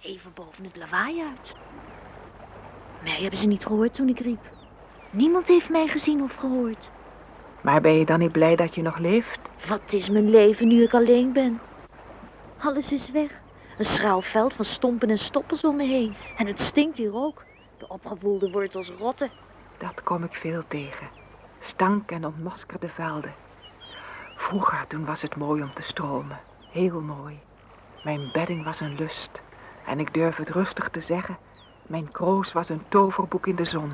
Even boven het lawaai uit. Mij hebben ze niet gehoord toen ik riep. Niemand heeft mij gezien of gehoord. Maar ben je dan niet blij dat je nog leeft? Wat is mijn leven nu ik alleen ben? Alles is weg. Een schraal veld van stompen en stoppels om me heen. En het stinkt hier ook. De opgewoelde wortels rotten. Dat kom ik veel tegen. Stank en ontmaskerde velden. Vroeger, toen was het mooi om te stromen. Heel mooi. Mijn bedding was een lust. En ik durf het rustig te zeggen. Mijn kroos was een toverboek in de zon.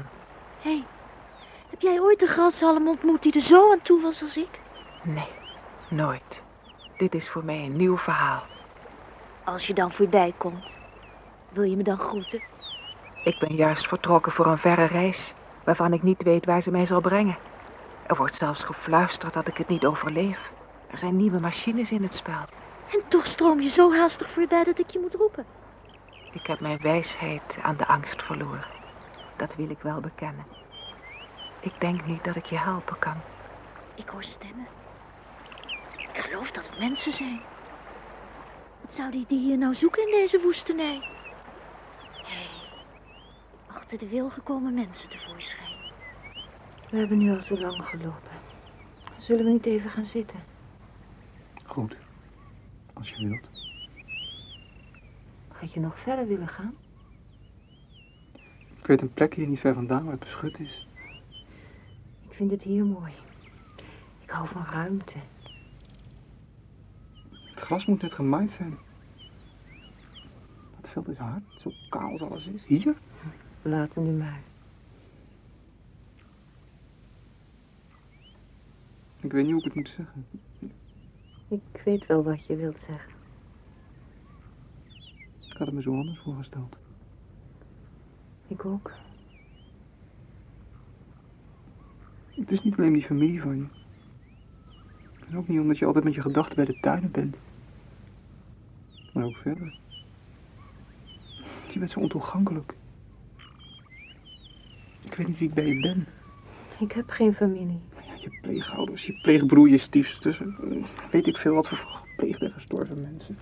Hé, hey, heb jij ooit een grashalm ontmoet die er zo aan toe was als ik? Nee, nooit. Dit is voor mij een nieuw verhaal. Als je dan voorbij komt, wil je me dan groeten? Ik ben juist vertrokken voor een verre reis, waarvan ik niet weet waar ze mij zal brengen. Er wordt zelfs gefluisterd dat ik het niet overleef. Er zijn nieuwe machines in het spel. En toch stroom je zo haastig voorbij dat ik je moet roepen. Ik heb mijn wijsheid aan de angst verloren. Dat wil ik wel bekennen. Ik denk niet dat ik je helpen kan. Ik hoor stemmen. Ik geloof dat het mensen zijn. Wat zou die, die hier nou zoeken in deze woestenij? Hé, hey, achter de wil gekomen mensen tevoorschijn. We hebben nu al zo lang gelopen. Zullen we niet even gaan zitten? Goed, als je wilt. Had je nog verder willen gaan? Ik weet een plek hier niet ver vandaan waar het beschut is. Ik vind het hier mooi. Ik hou van ruimte. Het gras moet net gemaaid zijn. Het veld is hard, zo kaal als alles is. Hier? Laten nu maar. Ik weet niet hoe ik het moet zeggen. Ik weet wel wat je wilt zeggen. Ik had het me zo anders voorgesteld. Ik ook. Het is niet alleen die familie van je. En ook niet omdat je altijd met je gedachten bij de tuinen bent. Maar ook verder. Je bent zo ontoegankelijk. Ik weet niet wie ik bij je ben. Ik heb geen familie. Ja, je pleegouders, je pleegbroer, je stiefsters. Weet ik veel wat voor gepleegde en gestorven mensen.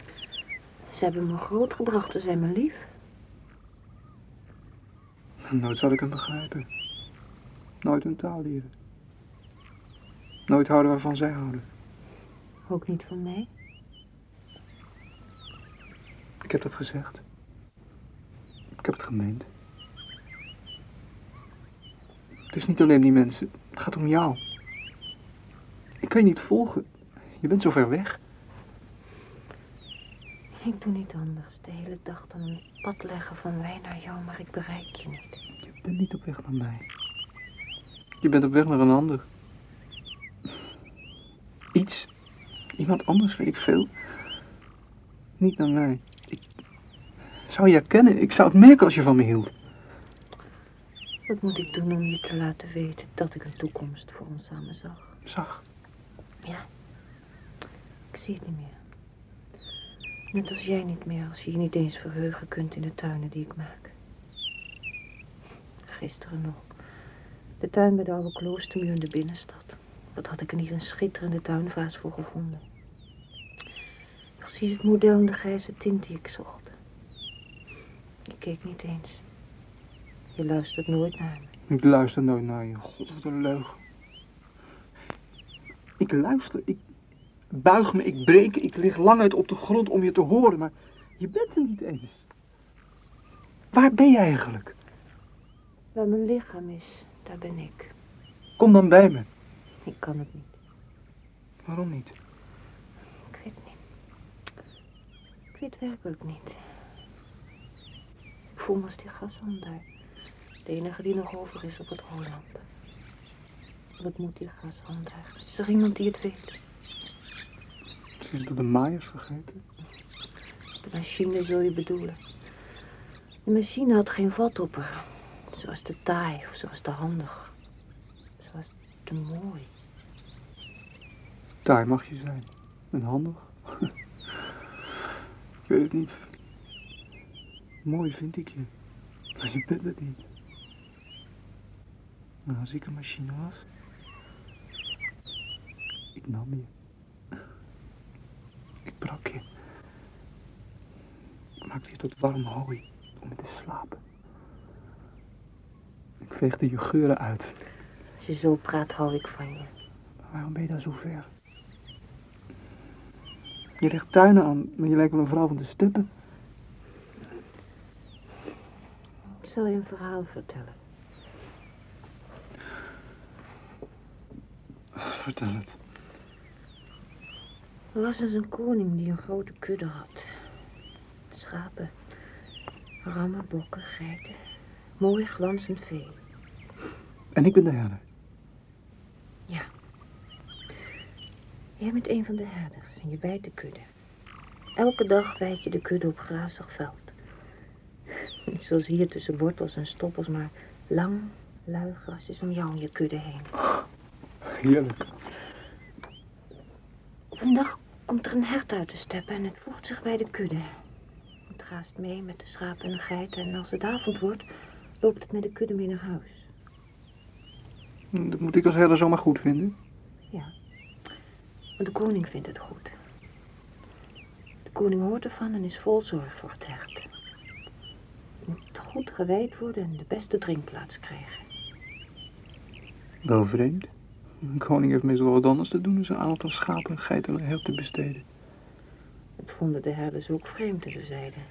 Ze hebben me grootgebracht, ze zijn me lief. Nooit zal ik hem begrijpen. Nooit hun taal leren. Nooit houden waarvan zij houden. Ook niet van mij? Ik heb dat gezegd. Ik heb het gemeend. Het is niet alleen die mensen. Het gaat om jou. Ik kan je niet volgen. Je bent zo ver weg. Ik doe niet anders. De hele dag dan een pad leggen van mij naar jou, maar ik bereik je niet. Je bent niet op weg naar mij. Je bent op weg naar een ander. Iets. Iemand anders, weet ik veel. Niet naar mij. Ik zou je herkennen. Ik zou het merken als je van me hield. Wat moet ik doen om je te laten weten dat ik een toekomst voor ons samen zag? Zag? Ja. Ik zie het niet meer. Net als jij niet meer, als je je niet eens verheugen kunt in de tuinen die ik maak. Gisteren nog. De tuin bij de oude kloostermuur in de binnenstad. Wat had ik er niet een schitterende tuinvaas voor gevonden. Precies het model en de grijze tint die ik zocht. Ik keek niet eens. Je luistert nooit naar me. Ik luister nooit naar je. God, wat een leugen. Ik luister, ik buig me, ik breek, ik lig lang uit op de grond om je te horen, maar je bent er niet eens. Waar ben je eigenlijk? Waar mijn lichaam is, daar ben ik. Kom dan bij me. Ik kan het niet. Waarom niet? Ik weet niet. Ik weet werkelijk niet. Ik voel me als die gashond daar. De enige die nog over is op het Holland. Wat moet die gashond eigenlijk? Is er iemand die het weet? Is door de maaiers vergeten. De machine wil je bedoelen. De machine had geen vat op haar. Ze was te taai of ze was te handig. Ze was te mooi. Taai mag je zijn. En handig. ik weet het niet. Mooi vind ik je. Maar je bent het niet. Maar als ik een machine was... Ik nam je. Ik brak je. maakte je tot warm hooi om in te slapen. Ik veegde je geuren uit. Als je zo praat, hou ik van je. Waarom ben je daar zo ver? Je legt tuinen aan, maar je lijkt wel een vrouw van de steppen. Ik zal je een verhaal vertellen. Vertel het. Er was eens een koning die een grote kudde had. Schapen, rammen, bokken, geiten. Mooi glanzend vee. En ik ben de herder. Jij bent een van de herders en je bijt de kudde. Elke dag wijd je de kudde op grazig veld. Niet zoals hier tussen wortels en stoppels, maar lang, lui grasjes om jou en je kudde heen. Heerlijk. Op een dag komt er een hert uit de steppen en het voegt zich bij de kudde. Het gaast mee met de schapen en de geiten en als het avond wordt, loopt het met de kudde mee naar huis. Dat moet ik als herder zomaar goed vinden. Maar de koning vindt het goed. De koning hoort ervan en is vol zorg voor het hert. Het moet goed gewijd worden en de beste drinkplaats krijgen. Wel vreemd. Een koning heeft meestal wat anders te doen dan zijn aantal schapen, geiten en te besteden. Dat vonden de herders ook vreemd ze zeiden...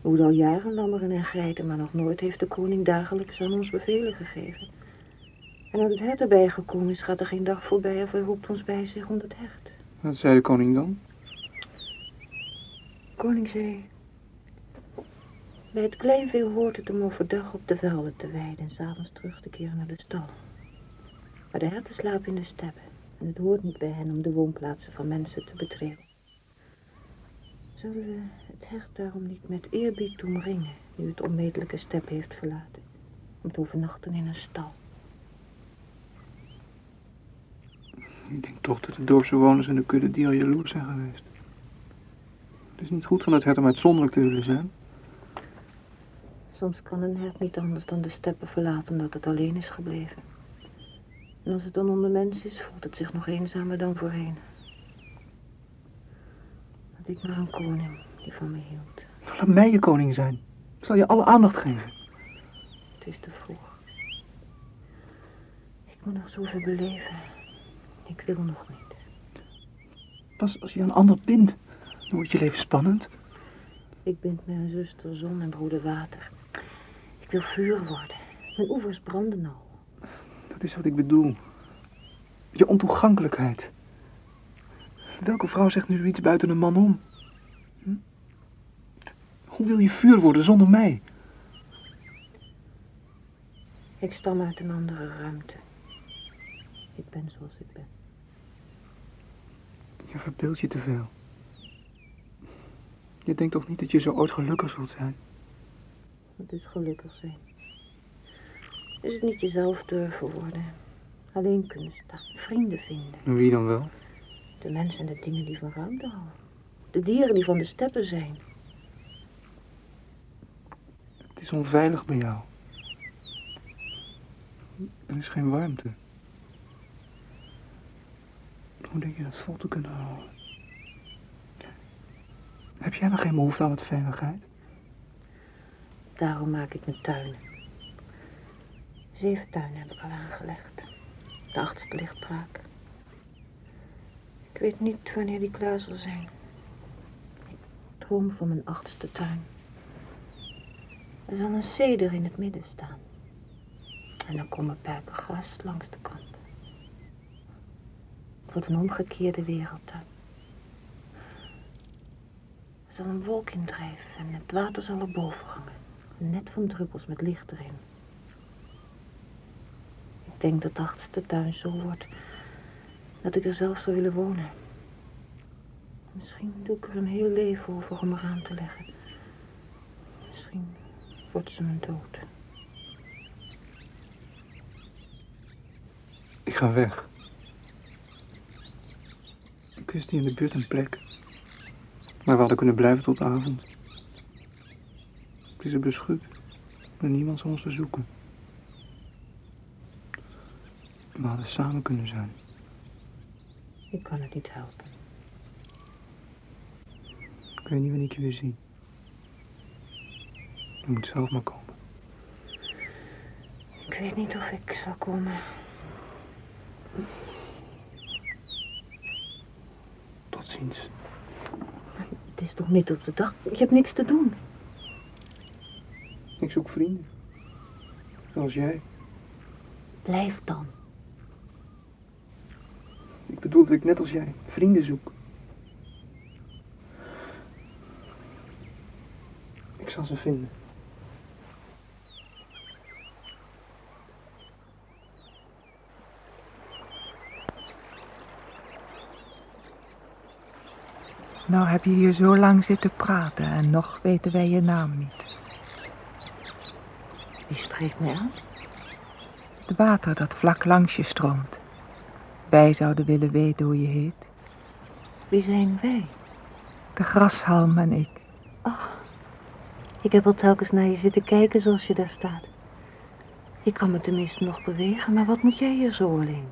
Hoeden al jaren lammeren en geiten, maar nog nooit heeft de koning dagelijks aan ons bevelen gegeven. En als het hert erbij gekomen is, gaat er geen dag voorbij of hij roept ons bij zich om het hert. Wat zei de koning dan? De koning zei... Bij het kleinvee hoort het om overdag op de velden te weiden en s'avonds terug te keren naar de stal. Maar de herten slapen in de steppen en het hoort niet bij hen om de woonplaatsen van mensen te betreden. Zullen we het hert daarom niet met eerbied omringen, nu het onmetelijke step heeft verlaten, om te overnachten in een stal? Ik denk toch dat de dorpsbewoners en de kudde die al jaloers zijn geweest. Het is niet goed van het hert om uitzonderlijk te willen zijn. Soms kan een hert niet anders dan de steppen verlaten omdat het alleen is gebleven. En als het dan onder mensen is, voelt het zich nog eenzamer dan voorheen. Had ik maar een koning die van me hield. Laat mij je koning zijn. Ik zal je alle aandacht geven. Het is te vroeg. Ik moet nog zoveel beleven. Ik wil nog niet. Pas als je een ander bindt, dan wordt je leven spannend. Ik bind mijn zuster zon en broeder water. Ik wil vuur worden. Mijn oevers branden al. Dat is wat ik bedoel. Je ontoegankelijkheid. Welke vrouw zegt nu zoiets buiten een man om? Hm? Hoe wil je vuur worden zonder mij? Ik stam uit een andere ruimte. Ik ben zoals ik ben. Je verbeeldt je te veel. Je denkt toch niet dat je zo ooit gelukkig zult zijn? Wat is gelukkig zijn? Is het niet jezelf durven worden? Alleen kunnen staan, vrienden vinden. En wie dan wel? De mensen en de dingen die van ruimte houden. De dieren die van de steppen zijn. Het is onveilig bij jou. Er is geen warmte. Hoe denk je dat vol te kunnen houden? Heb jij nog geen behoefte aan wat veiligheid? Daarom maak ik mijn tuinen. Zeven tuinen heb ik al aangelegd. De achtste ligt. Ik weet niet wanneer die klaar zal zijn. Ik droom van mijn achtste tuin. Er zal een ceder in het midden staan. En dan komen perken gras langs de kant. Het wordt een omgekeerde wereld. Er zal een wolk indrijven en het water zal erboven hangen. Net van druppels met licht erin. Denk dat de achtste tuin zo wordt dat ik er zelf zou willen wonen. Misschien doe ik er een heel leven over om eraan te leggen. Misschien wordt ze mijn dood. Ik ga weg. Ik wist hier in de buurt een plek. Maar we hadden kunnen blijven tot avond. Het is er beschut. En niemand zal ons verzoeken. We hadden samen kunnen zijn. Ik kan het niet helpen. Ik weet niet wanneer ik je weer zie. Je moet zelf maar komen. Ik weet niet of ik zal komen. Tot ziens. Het is toch midden op de dag? Je hebt niks te doen. Ik zoek vrienden. Zoals jij. Blijf dan. Dat ik net als jij vrienden zoek. Ik zal ze vinden. Nou heb je hier zo lang zitten praten en nog weten wij je naam niet. Wie spreekt mij aan? Het water dat vlak langs je stroomt. Wij zouden willen weten hoe je heet. Wie zijn wij? De grashalm en ik. Ach, ik heb al telkens naar je zitten kijken zoals je daar staat. Ik kan me tenminste nog bewegen, maar wat moet jij hier zo alleen?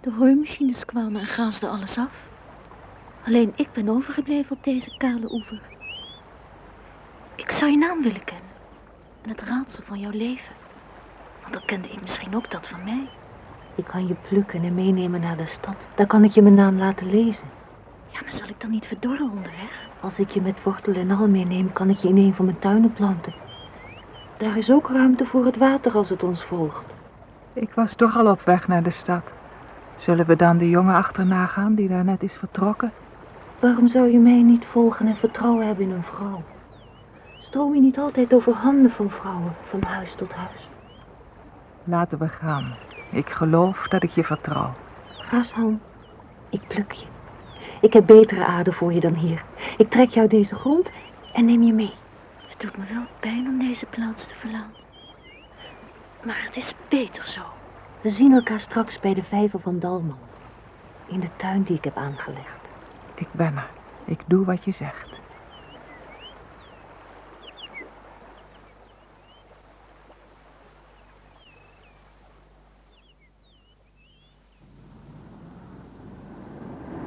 De hooimachines kwamen en gaasden alles af. Alleen ik ben overgebleven op deze kale oever. Ik zou je naam willen kennen. En het raadsel van jouw leven. Want dan kende ik misschien ook dat van mij. Ik kan je plukken en meenemen naar de stad. Daar kan ik je mijn naam laten lezen. Ja, maar zal ik dan niet verdorren onderweg? Als ik je met wortel en al meeneem, kan ik je in een van mijn tuinen planten. Daar is ook ruimte voor het water als het ons volgt. Ik was toch al op weg naar de stad. Zullen we dan de jongen achterna gaan die daar net is vertrokken? Waarom zou je mij niet volgen en vertrouwen hebben in een vrouw? Stroom je niet altijd over handen van vrouwen, van huis tot huis? Laten we gaan. Ik geloof dat ik je vertrouw. Grashalm, ik pluk je. Ik heb betere aarde voor je dan hier. Ik trek jou deze grond en neem je mee. Het doet me wel pijn om deze plaats te verlaten. Maar het is beter zo. We zien elkaar straks bij de vijver van Dalman. In de tuin die ik heb aangelegd. Ik ben er. Ik doe wat je zegt.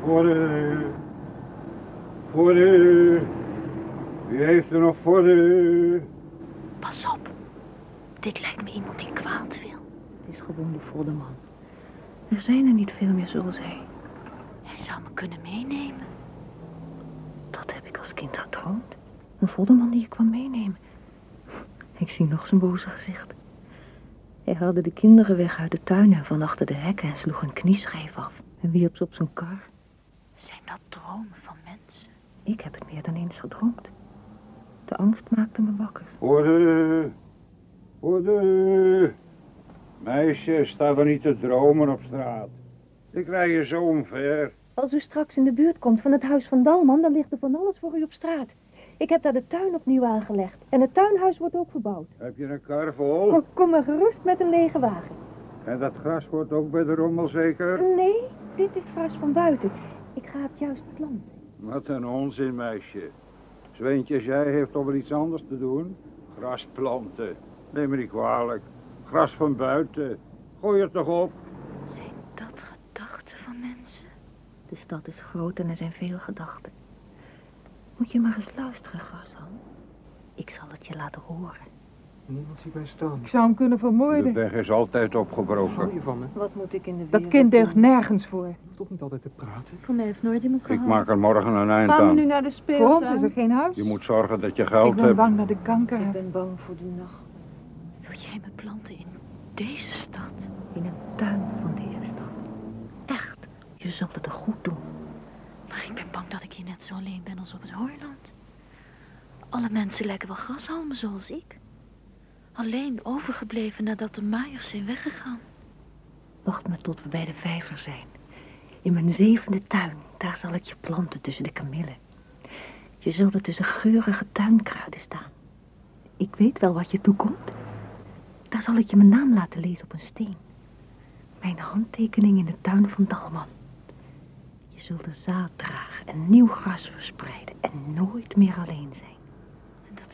Voor u. Voor u. Wie heeft er nog voor u? Pas op. Dit lijkt me iemand die kwaad wil. Het is gewoon de voddenman. Er zijn er niet veel meer zoals hij. Hij zou me kunnen meenemen. Dat heb ik als kind gedroomd. Een voddenman die je kwam meenemen. Ik zie nog zijn boze gezicht. Hij haalde de kinderen weg uit de tuin en van achter de hekken en sloeg een knieschijf af en wierp ze op zijn kar. Dat dromen van mensen? Ik heb het meer dan eens gedroomd. De angst maakte me wakker. Voor u. Meisje, sta er niet te dromen op straat. Ik rij je zo omver. Als u straks in de buurt komt van het huis van Dalman, dan ligt er van alles voor u op straat. Ik heb daar de tuin opnieuw aangelegd. En het tuinhuis wordt ook verbouwd. Heb je een kar vol? Oh, kom maar gerust met een lege wagen. En dat gras wordt ook bij de rommel zeker? Nee, dit is gras van buiten. Ik ga het juist planten. Wat een onzin, meisje. Zweentje, jij heeft toch wel iets anders te doen? Gras planten. Neem me niet kwalijk. Gras van buiten. Gooi het toch op. Zijn dat gedachten van mensen? De stad is groot en er zijn veel gedachten. Moet je maar eens luisteren, Grashalm. Ik zal het je laten horen. Niemand ziet mij staan. Ik zou hem kunnen De vermoorden. weg is altijd opgebroken. je van me? Wat moet ik in de Dat wereld kind deugt nergens voor. Je hoeft toch niet altijd te praten? Voor mij heeft nooit iemand Ik gehouden. maak er morgen een eind Gaan we nu aan. naar de Voor speeltuin? ons is er geen huis. Je moet zorgen dat je Ik geld ben hebt. bang dat ik kanker Ik ben bang voor die nacht. Wil jij me planten in deze stad? In een tuin van deze stad. Echt, je zult het er goed doen. Maar ik ben bang dat ik hier net zo alleen ben als op het Hoorland. Alle mensen lijken wel grashalmen zoals ik. Alleen overgebleven nadat de maaiers zijn weggegaan. Wacht maar tot we bij de vijver zijn. In mijn zevende tuin, daar zal ik je planten tussen de kamillen. Je zult er tussen geurige tuinkruiden staan. Ik weet wel wat je toekomt. Daar zal ik je mijn naam laten lezen op een steen. Mijn handtekening in de tuin van Dalman. Je zult er zaad dragen en nieuw gras verspreiden en nooit meer alleen zijn.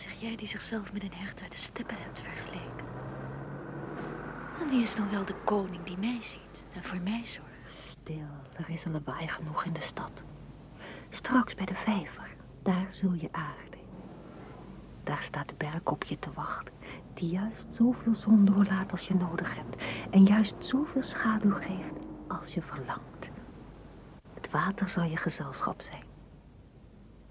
Zeg jij die zichzelf met een hert uit de steppen hebt vergeleken. En wie is dan wel de koning die mij ziet en voor mij zorgt? Stil, er is een lawaai genoeg in de stad. Straks bij de vijver, daar zul je aarden. Daar staat de berg op je te wachten, die juist zoveel zon doorlaat als je nodig hebt en juist zoveel schaduw geeft als je verlangt. Het water zal je gezelschap zijn.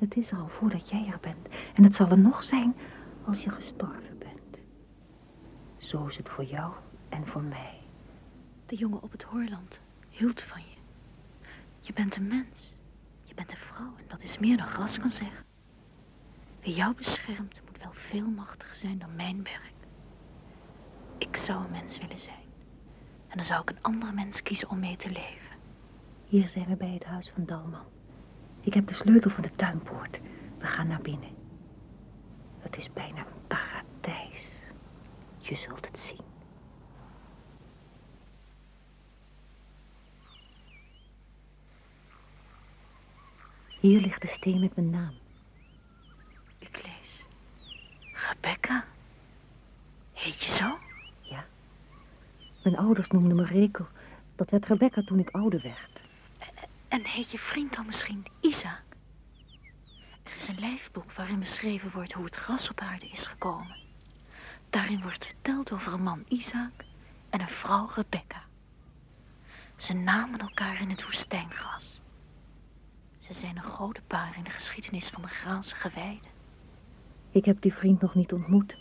Het is er al voordat jij er bent en het zal er nog zijn als je gestorven bent. Zo is het voor jou en voor mij. De jongen op het Hoorland hield van je. Je bent een mens. Je bent een vrouw en dat is meer dan gras kan zeggen. Wie jou beschermt moet wel veel machtiger zijn dan mijn werk. Ik zou een mens willen zijn. En dan zou ik een andere mens kiezen om mee te leven. Hier zijn we bij het huis van Dalman. Ik heb de sleutel van de tuinpoort. We gaan naar binnen. Het is bijna een paradijs. Je zult het zien. Hier ligt de steen met mijn naam. Ik lees. Rebecca? Heet je zo? Ja. Mijn ouders noemden me Rekel. Dat werd Rebecca toen ik ouder werd. En heet je vriend dan misschien Isaac? Er is een lijfboek waarin beschreven wordt hoe het gras op aarde is gekomen. Daarin wordt verteld over een man Isaac en een vrouw Rebecca. Ze namen elkaar in het woestijngras. Ze zijn een grote paar in de geschiedenis van de grazige weide. Ik heb die vriend nog niet ontmoet.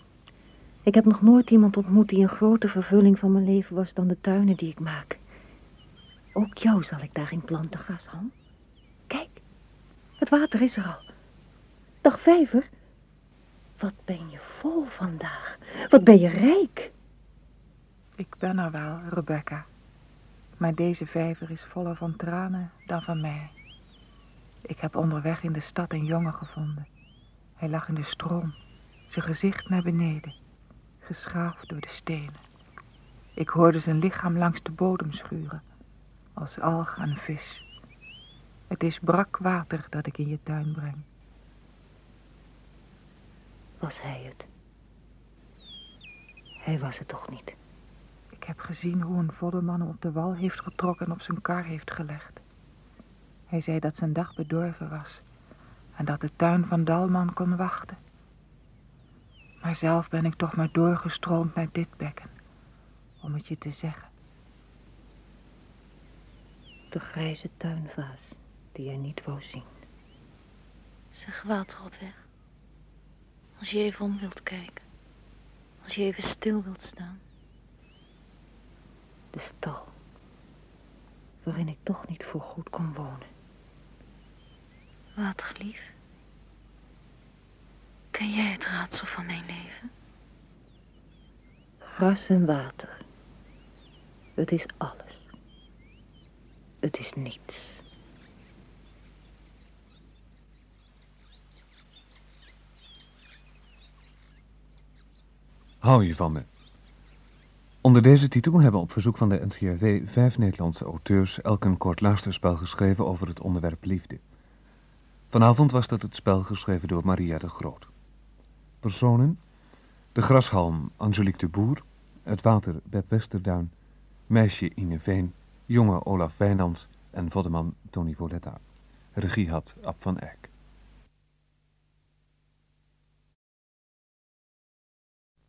Ik heb nog nooit iemand ontmoet die een grote vervulling van mijn leven was dan de tuinen die ik maak. Ook jou zal ik daarin planten, grashalm. Kijk, het water is er al. Dag vijver. Wat ben je vol vandaag. Wat ben je rijk. Ik ben er wel, Rebecca. Maar deze vijver is voller van tranen dan van mij. Ik heb onderweg in de stad een jongen gevonden. Hij lag in de stroom, zijn gezicht naar beneden, geschaafd door de stenen. Ik hoorde zijn lichaam langs de bodem schuren, als alg aan vis. Het is brak water dat ik in je tuin breng. Was hij het? Hij was het toch niet? Ik heb gezien hoe een voddenman hem op de wal heeft getrokken en op zijn kar heeft gelegd. Hij zei dat zijn dag bedorven was en dat de tuin van Dalman kon wachten. Maar zelf ben ik toch maar doorgestroomd naar dit bekken, om het je te zeggen. De grijze tuinvaas die jij niet wou zien. Zeg water op weg. Als je even om wilt kijken. Als je even stil wilt staan. De stal. Waarin ik toch niet voor goed kon wonen. Waterlief. Ken jij het raadsel van mijn leven? Gras en water. Het is alles. Het is niets. Hou je van me? Onder deze titel hebben op verzoek van de NCRV vijf Nederlandse auteurs elk een kort luisterspel geschreven over het onderwerp liefde. Vanavond was dat het spel geschreven door Maria de Groot. Personen: de grashalm Angelique de Boer, het water Beb Westerduin, meisje Ine Veen, jonge Olaf Wijnands en voddeman Tony Voletta. Regie had Ab van Eyck.